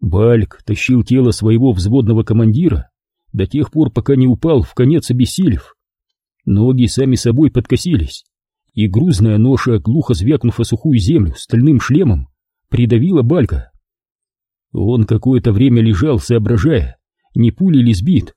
Бальк тащил тело своего взводного командира до тех пор, пока не упал в конец обессилев. Ноги сами собой подкосились, и грузная ноша, глухо звякнув о сухую землю стальным шлемом, придавила Балька. Он какое-то время лежал, соображая, не пули ли сбит,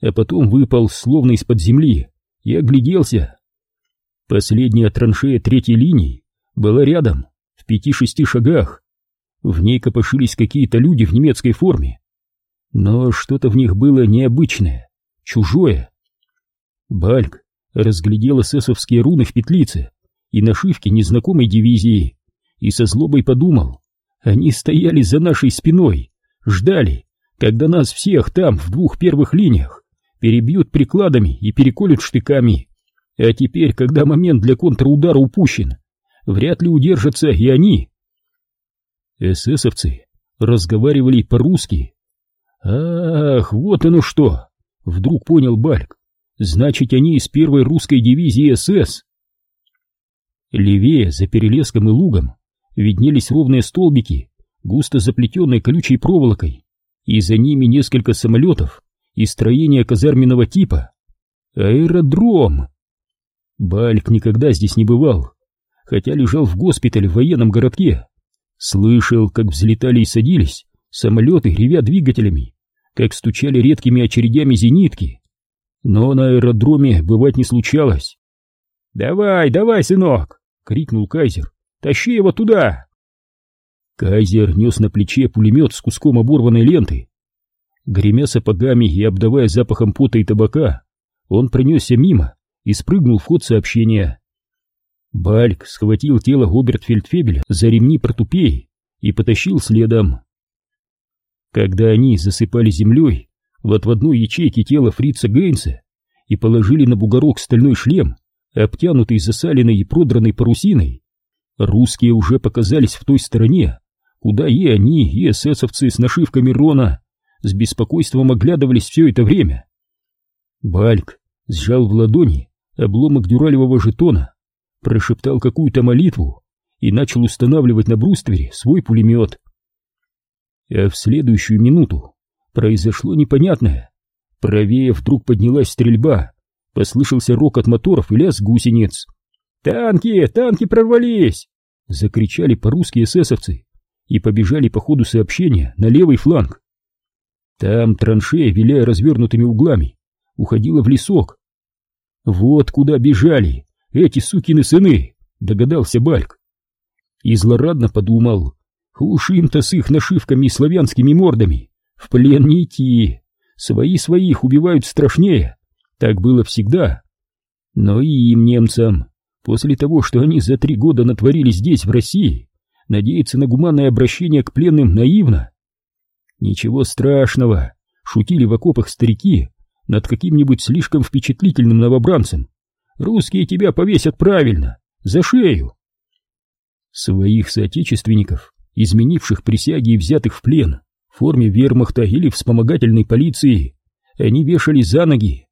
а потом выпал словно из-под земли и огляделся. Последняя траншея третьей линии была рядом, в пяти-шести шагах. В ней копошились какие-то люди в немецкой форме. Но что-то в них было необычное, чужое. Бальк разглядел эсэсовские руны в петлице и нашивки незнакомой дивизии и со злобой подумал, они стояли за нашей спиной, ждали, когда нас всех там, в двух первых линиях, перебьют прикладами и переколют штыками. А теперь, когда момент для контрудара упущен, вряд ли удержатся и они. Эсэсовцы разговаривали по-русски. Ах, вот оно что! Вдруг понял Бальк. Значит, они из первой русской дивизии СС. Левее, за перелеском и лугом, виднелись ровные столбики, густо заплетенной колючей проволокой, и за ними несколько самолетов и строения казарменного типа. Аэродром! Бальк никогда здесь не бывал, хотя лежал в госпитале в военном городке. Слышал, как взлетали и садились самолеты, ревя двигателями, как стучали редкими очередями зенитки. Но на аэродроме бывать не случалось. «Давай, давай, сынок!» — крикнул Кайзер. «Тащи его туда!» Кайзер нес на плече пулемет с куском оборванной ленты. Гремя сапогами и обдавая запахом пота и табака, он пронесся мимо и спрыгнул в ход сообщения. Бальк схватил тело Обертфельдфебеля за ремни протупей и потащил следом. Когда они засыпали землей в отводной ячейке тело фрица Гейнса и положили на бугорок стальной шлем, обтянутый засаленной и продранной парусиной, русские уже показались в той стороне, куда и они, и эсэсовцы с нашивками Рона с беспокойством оглядывались все это время. Бальк сжал в ладони обломок дюралевого жетона, прошептал какую-то молитву и начал устанавливать на бруствере свой пулемет. А в следующую минуту произошло непонятное. Правее вдруг поднялась стрельба, послышался рок от моторов и лязг гусениц. «Танки! Танки прорвались!» — закричали по-русски эсэсовцы и побежали по ходу сообщения на левый фланг. Там траншея, виляя развернутыми углами, уходила в лесок. «Вот куда бежали эти сукины сыны!» — догадался Бальк. И злорадно подумал, уж им-то с их нашивками и славянскими мордами в плен не идти, свои своих убивают страшнее, так было всегда. Но и им, немцам, после того, что они за три года натворили здесь, в России, надеяться на гуманное обращение к пленным наивно. Ничего страшного, шутили в окопах старики над каким-нибудь слишком впечатлительным новобранцем. Русские тебя повесят правильно, за шею. Своих соотечественников, изменивших присяги и взятых в плен, в форме вермахта или вспомогательной полиции, они вешали за ноги,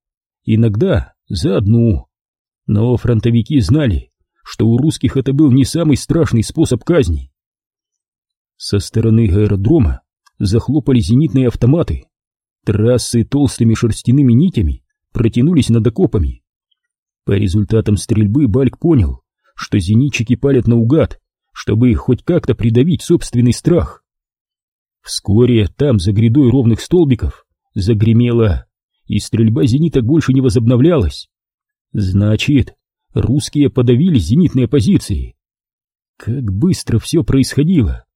иногда за одну. Но фронтовики знали, что у русских это был не самый страшный способ казни. Со стороны аэродрома захлопали зенитные автоматы. Трассы толстыми шерстяными нитями протянулись над окопами. По результатам стрельбы Бальк понял, что зенитчики палят наугад, чтобы хоть как-то придавить собственный страх. Вскоре там, за грядой ровных столбиков, загремело, и стрельба зениток больше не возобновлялась. Значит, русские подавили зенитные позиции. Как быстро все происходило.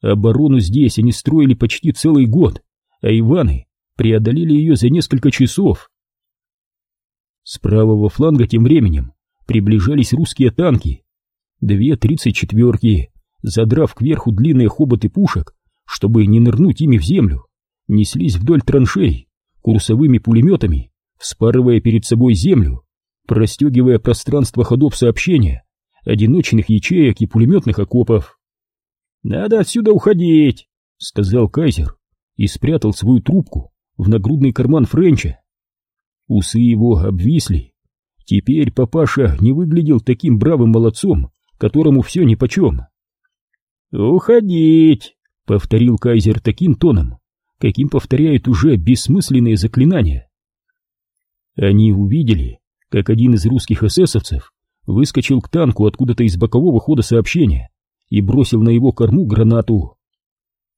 Оборону здесь они строили почти целый год, а Иваны преодолели ее за несколько часов. С правого фланга тем временем приближались русские танки. Две тридцать четверки, задрав кверху длинные хоботы пушек, чтобы не нырнуть ими в землю, неслись вдоль траншей курсовыми пулеметами, вспарывая перед собой землю, простегивая пространство ходов сообщения, одиночных ячеек и пулеметных окопов. «Надо отсюда уходить», — сказал Кайзер и спрятал свою трубку в нагрудный карман Френча. Усы его обвисли. Теперь папаша не выглядел таким бравым молодцом, которому все нипочем. «Уходить!» повторил кайзер таким тоном, каким повторяют уже бессмысленные заклинания. Они увидели, как один из русских эсэсовцев выскочил к танку откуда-то из бокового хода сообщения и бросил на его корму гранату.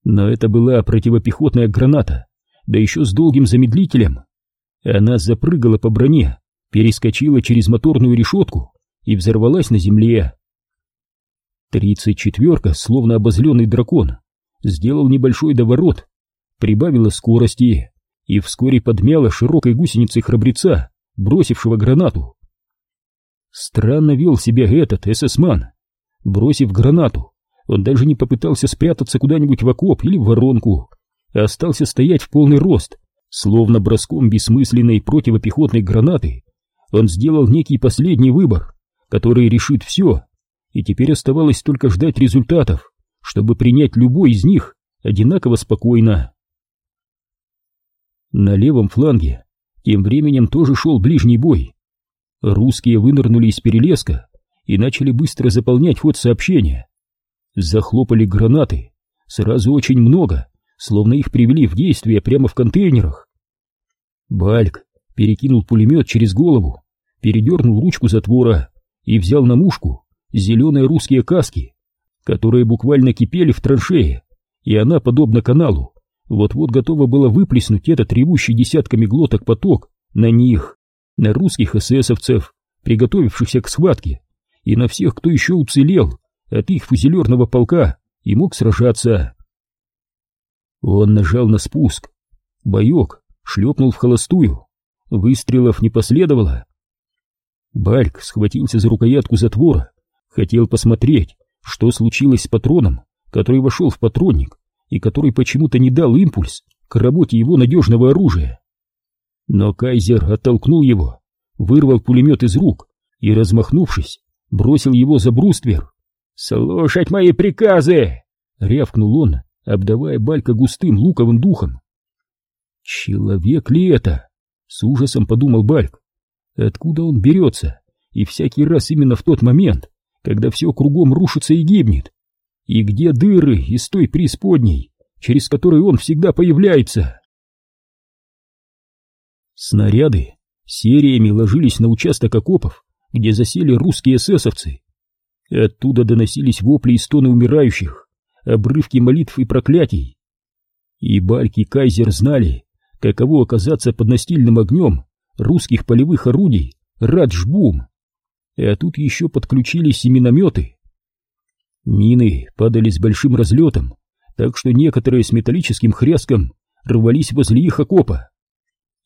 Но это была противопехотная граната, да еще с долгим замедлителем. Она запрыгала по броне, перескочила через моторную решетку и взорвалась на земле. Тридцать четверка, словно обозленный дракон, сделал небольшой доворот, прибавила скорости и вскоре подмяла широкой гусеницей храбреца, бросившего гранату. Странно вел себя этот эсэсман. Бросив гранату, он даже не попытался спрятаться куда-нибудь в окоп или в воронку, а остался стоять в полный рост, словно броском бессмысленной противопехотной гранаты. Он сделал некий последний выбор, который решит все, и теперь оставалось только ждать результатов, чтобы принять любой из них одинаково спокойно. На левом фланге тем временем тоже шел ближний бой. Русские вынырнули из перелеска и начали быстро заполнять ход сообщения. Захлопали гранаты, сразу очень много, словно их привели в действие прямо в контейнерах. Бальк перекинул пулемет через голову, передернул ручку затвора и взял на мушку зеленые русские каски, которые буквально кипели в траншее, и она, подобно каналу, вот-вот готова была выплеснуть этот ревущий десятками глоток поток на них, на русских эсэсовцев, приготовившихся к схватке, и на всех, кто еще уцелел от их фузелерного полка и мог сражаться. Он нажал на спуск. Боек шлепнул в холостую. Выстрелов не последовало. Бальк схватился за рукоятку затвора, хотел посмотреть, что случилось с патроном, который вошел в патронник и который почему-то не дал импульс к работе его надежного оружия. Но Кайзер оттолкнул его, вырвал пулемет из рук и, размахнувшись, бросил его за бруствер. «Слушать мои приказы!» — рявкнул он, обдавая Балька густым луковым духом. «Человек ли это?» — с ужасом подумал Бальк. «Откуда он берется? И всякий раз именно в тот момент, когда все кругом рушится и гибнет. И где дыры из той преисподней, через которые он всегда появляется? Снаряды сериями ложились на участок окопов, где засели русские эсэсовцы. Оттуда доносились вопли и стоны умирающих, обрывки молитв и проклятий. И Бальки Кайзер знали, каково оказаться под настильным огнем русских полевых орудий Раджбум а тут еще подключились и минометы. Мины падали с большим разлетом, так что некоторые с металлическим хряском рвались возле их окопа.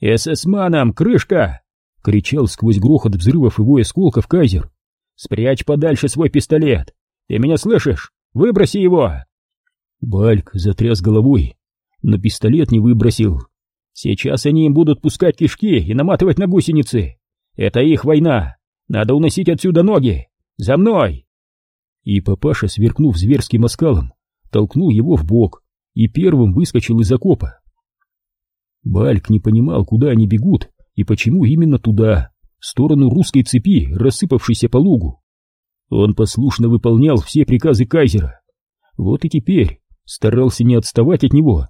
«СС-манам, крышка!» — кричал сквозь грохот взрывов его осколков Кайзер. «Спрячь подальше свой пистолет! Ты меня слышишь? Выброси его!» Бальк затряс головой, но пистолет не выбросил. «Сейчас они им будут пускать кишки и наматывать на гусеницы. Это их война, надо уносить отсюда ноги! За мной!» И папаша, сверкнув зверским оскалом, толкнул его в бок и первым выскочил из окопа. Бальк не понимал, куда они бегут и почему именно туда, в сторону русской цепи, рассыпавшейся по лугу. Он послушно выполнял все приказы кайзера. Вот и теперь старался не отставать от него.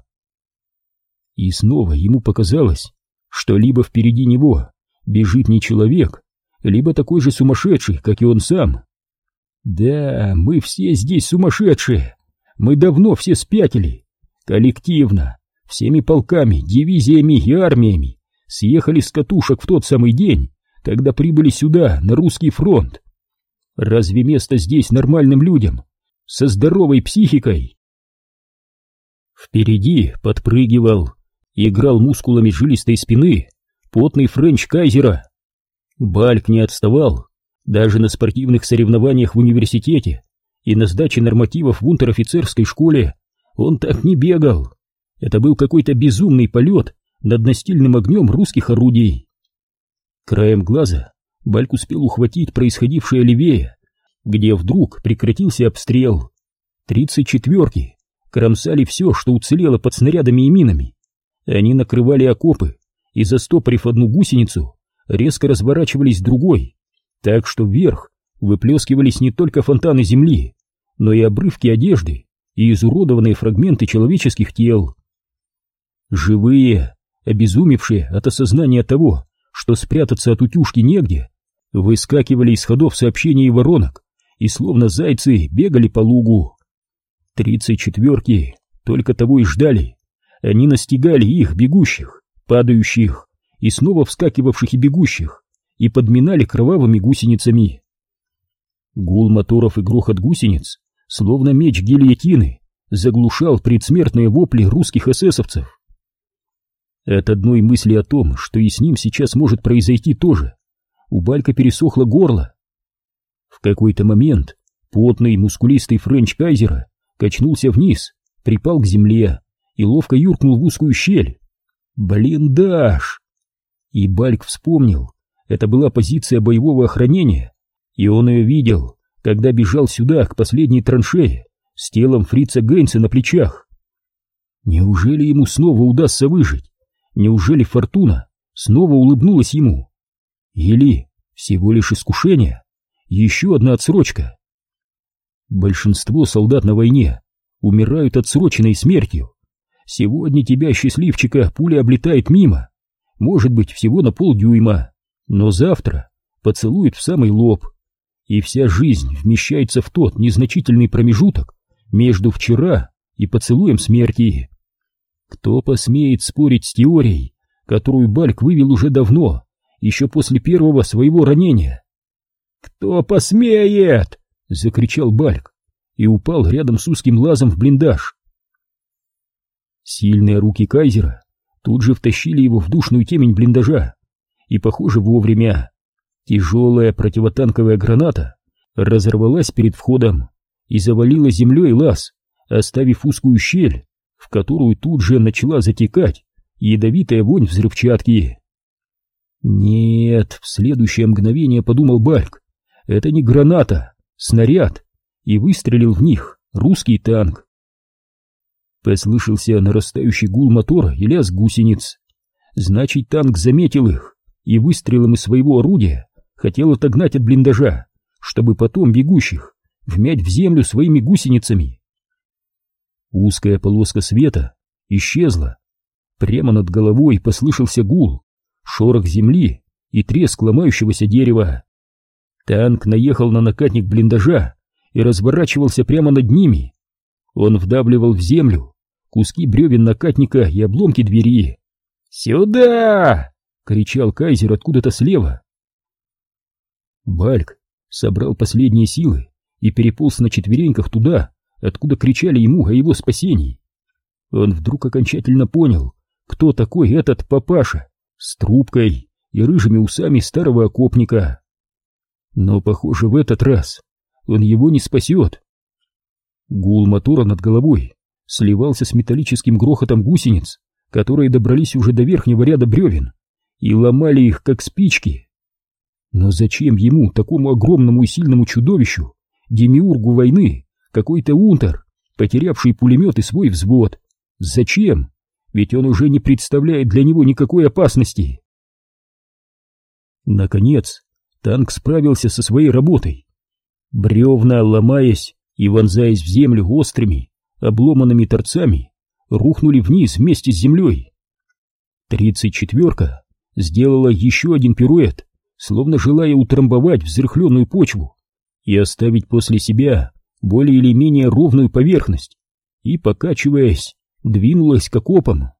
И снова ему показалось, что либо впереди него бежит не человек, либо такой же сумасшедший, как и он сам. Да, мы все здесь сумасшедшие. Мы давно все спятили. Коллективно, всеми полками, дивизиями и армиями съехали с катушек в тот самый день, когда прибыли сюда, на русский фронт. Разве место здесь нормальным людям, со здоровой психикой? Впереди подпрыгивал, играл мускулами жилистой спины потный френч Кайзера. Бальк не отставал даже на спортивных соревнованиях в университете и на сдаче нормативов в унтер-офицерской школе он так не бегал. Это был какой-то безумный полет над настильным огнем русских орудий. Краем глаза Бальк успел ухватить происходившее левее, где вдруг прекратился обстрел. Тридцать четверки кромсали все, что уцелело под снарядами и минами. Они накрывали окопы и, застопорив одну гусеницу, резко разворачивались другой, так что вверх выплескивались не только фонтаны земли, но и обрывки одежды, и изуродованные фрагменты человеческих тел. Живые, обезумевшие от осознания того, что спрятаться от утюжки негде, выскакивали из ходов сообщений и воронок и словно зайцы бегали по лугу. Тридцать четверки только того и ждали. Они настигали их, бегущих, падающих и снова вскакивавших и бегущих, и подминали кровавыми гусеницами. Гул моторов и грохот гусениц, словно меч гильотины, заглушал предсмертные вопли русских эсэсовцев. От одной мысли о том, что и с ним сейчас может произойти тоже, у Балька пересохло горло. В какой-то момент потный мускулистый френч Кайзера качнулся вниз, припал к земле и ловко юркнул в узкую щель. Блиндаж! И Бальк вспомнил, это была позиция боевого охранения, и он ее видел, когда бежал сюда, к последней траншее, с телом фрица Гейнса на плечах. Неужели ему снова удастся выжить? Неужели фортуна снова улыбнулась ему? Или всего лишь искушение? Еще одна отсрочка? Большинство солдат на войне умирают отсроченной смертью. Сегодня тебя, счастливчика, пуля облетает мимо, может быть, всего на полдюйма, но завтра поцелует в самый лоб, и вся жизнь вмещается в тот незначительный промежуток между вчера и поцелуем смерти. Кто посмеет спорить с теорией, которую Бальк вывел уже давно, еще после первого своего ранения? «Кто посмеет?» — закричал Бальк и упал рядом с узким лазом в блиндаж. Сильные руки Кайзера тут же втащили его в душную темень блиндажа, и, похоже, вовремя. Тяжелая противотанковая граната разорвалась перед входом и завалила землей лаз, оставив узкую щель, в которую тут же начала затекать ядовитая вонь взрывчатки. Нет, в следующее мгновение подумал Бальк, это не граната, снаряд, и выстрелил в них русский танк. Послышался нарастающий гул мотора и лязг гусениц. Значит, танк заметил их и выстрелом из своего орудия хотел отогнать от блиндажа, чтобы потом бегущих вмять в землю своими гусеницами. Узкая полоска света исчезла. Прямо над головой послышался гул, шорох земли и треск ломающегося дерева. Танк наехал на накатник блиндажа и разворачивался прямо над ними. Он вдавливал в землю куски бревен накатника и обломки двери. «Сюда!» — кричал Кайзер откуда-то слева. Бальк собрал последние силы и переполз на четвереньках туда, откуда кричали ему о его спасении. Он вдруг окончательно понял, кто такой этот папаша с трубкой и рыжими усами старого окопника. Но, похоже, в этот раз он его не спасет. Гул мотора над головой сливался с металлическим грохотом гусениц, которые добрались уже до верхнего ряда бревен и ломали их, как спички. Но зачем ему, такому огромному и сильному чудовищу, демиургу войны, какой-то унтер, потерявший пулемет и свой взвод? Зачем? Ведь он уже не представляет для него никакой опасности. Наконец, танк справился со своей работой. Бревна, ломаясь и вонзаясь в землю острыми, обломанными торцами, рухнули вниз вместе с землей. Тридцать четверка сделала еще один пируэт, словно желая утрамбовать взрыхленную почву и оставить после себя более или менее ровную поверхность, и, покачиваясь, двинулась к окопам.